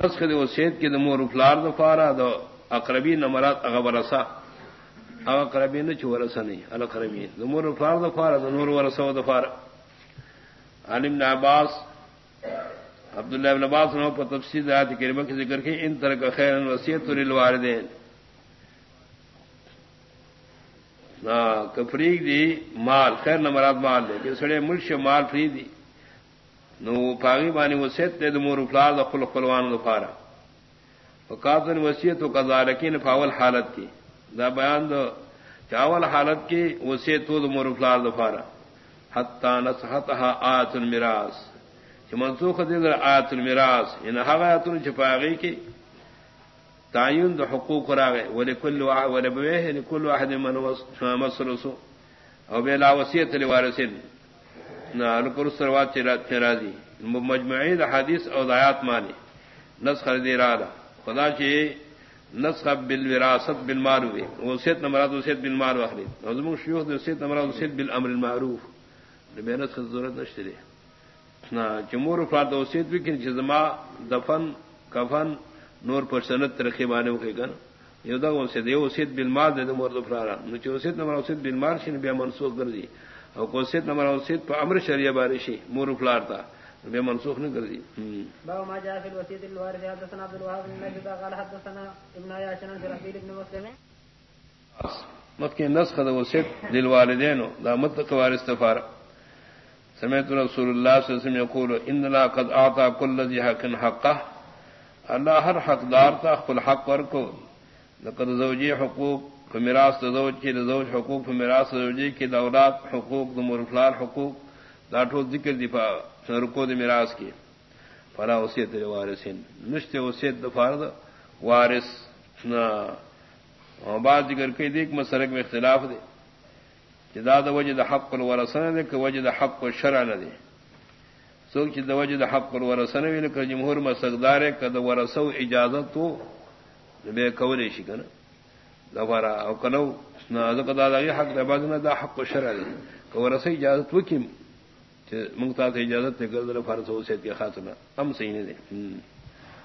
نسخ دے وصیت کی دمور فلار دفارا دو اقربی نمرات اغبرسا او اقربی نہ چھ ورسا نہیں الاقربی دمور فلار دفارا دو نور ورسا و دفارا علم بن عباس، عبداللہ ابن عباس نے پر تفسیر آیات کریمہ کی ذکر کی، ان طرح کا خیر وصیت للوالدین. کفریق دی مال، خیر نمرات مال دے، کہ سڑے ملش مال فری دی. نو پاگی بانی وسیت دے دمور افلار دا خلق خلوان دفارا فقاتن وسیعت و قضارکین فاول حالت کی دا بیان دا چاول حالت کی وسیعت و دمور افلار دفارا حتی نصحتها آیت المراس چھ منسوخ دے در آیت المراس ان یعنی حقا آیتون پاگی کی تعین دا حقوق راگے ولکل واحد ولبویہ لکل یعنی واحد من مسلسو. او بیلا وسیعت لوارسین راضی مجموعی حادث اور دایات مانی نسخ دے رالا خدا چی نسخ بل وراثت بل مارو وہ سیت وسیت بل مارو اخری شیوخ سیت نمراد وسیت بل امر المعروف. بے نسخ ضرورت نشترے جمہور افراد وسیت بھی کہ جزما دفن، کفن نور پر صنعت ترقی بانے ہو گن یہ وسیت یہ وسیت بل مار دے دو مرد افرارا وسیت نمبر وسیت بل مار شن بے منسوخ کر دی او کو سید نمبر او سید پر امر شریعہ بارشی مور فلار تا بے منسوخ نہ کر دی باب ما جاء في الوسيط الوارث. حدثنا عبد الوهاب بن نجد قال حدثنا ابن عياش عن رحيل بن مسلم. مت کے نسخ دو سید للوالدین دا مت وارث تفار سمعت رسول الله صلی اللہ علیہ وسلم يقول ان لا قد اعطى كل ذي حق حقه. اللہ ہر حقدار تا خپل حق ورکو. لقد زوجی حقوق فمیراث زوج کی زوج حقوق فمیراث زوجی کی دولات حقوق دمر فلار حقوق داٹو ذکر دفاع رکو د میراث کی فلا وصیت وارثین نشتے وصیت دفارد وارث نہ بعض ذکر کئی دیکھ مسرک میں اختلاف دے جدا وجد حق الورثن دے کہ وجد حق الشرع نہ دے سوک چې د وجد حق الورثن ویل کہ جمهور مسقدار ہے کہ د اجازت تو بے کولې شي کنه دفارا او کنو نازک دا دا حق دا باز دا حق شرع دی. کو رسې اجازه وکیم چې مونږ ته اجازه ته ګرځول فرض اوسه کې خاطر ام صحیح نه دي